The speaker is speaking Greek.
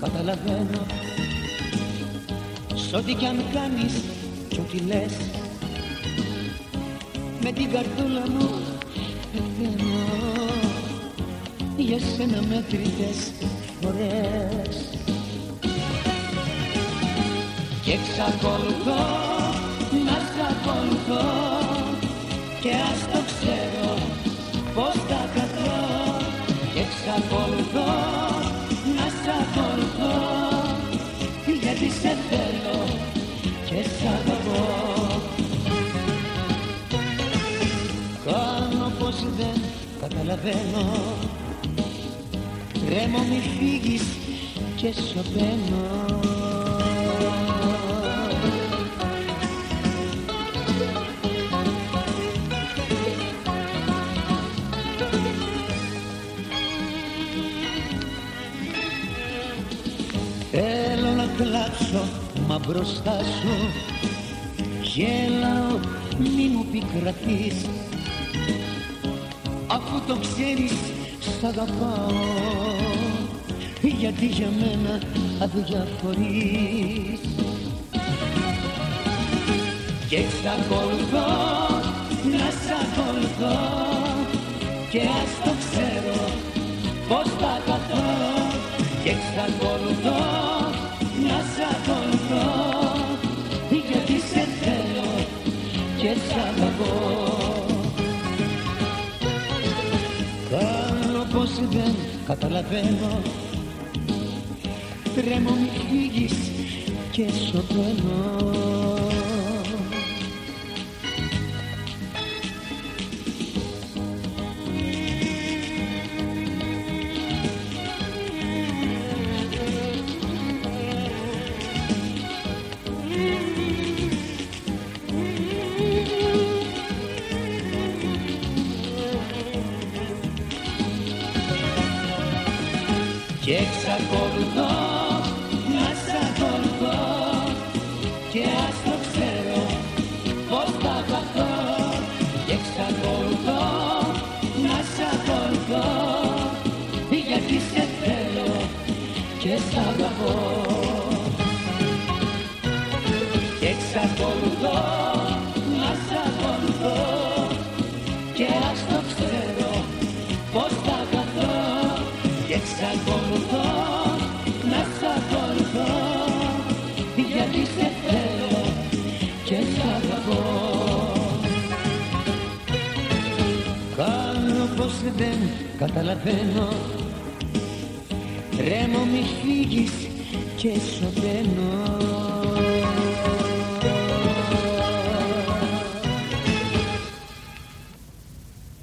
καταλαβαίνω. Σ' ό,τι κι αν κάνεις κι ό,τι λες Με την καρδούλα μου πεθαίνω Για σένα μέτρητες φορές. Και εξακολουθώ να σ' ακολουθώ. Και ας το ξέρω πως τα σε θέλω και σ' αγαπώ. Κάνω πως δεν καταλαβαίνω. Τρέμω μη φύγεις και σωπαίνω να κλάψω μα μπροστά σου Γέλαω μη μου πικραθείς Αφού το ξέρεις σ' αγαπάω Γιατί για μένα αδιαφορείς. Και εξακολουθώ να σ' ακολουθώ Και ας το ξέρω πως τα καθώ Και εξακολουθώ και σ' αγαπώ. Κάνω πως δεν καταλαβαίνω. Τρέμω μη φύγεις και σωπαίνω Και εξακολουθώ να σ' ακολουθώ Και ας το ξέρω πως θα παθώ. Και εξακολουθώ να σ' ακολουθώ Γιατί σε θέλω και σ' αγαπώ Και εξακολουθώ να σ' ακολουθώ Γιατί σε θέλω και σ' αγαπώ. Κάνω πως δεν καταλαβαίνω Τρέμω μη φύγεις και σωπαίνω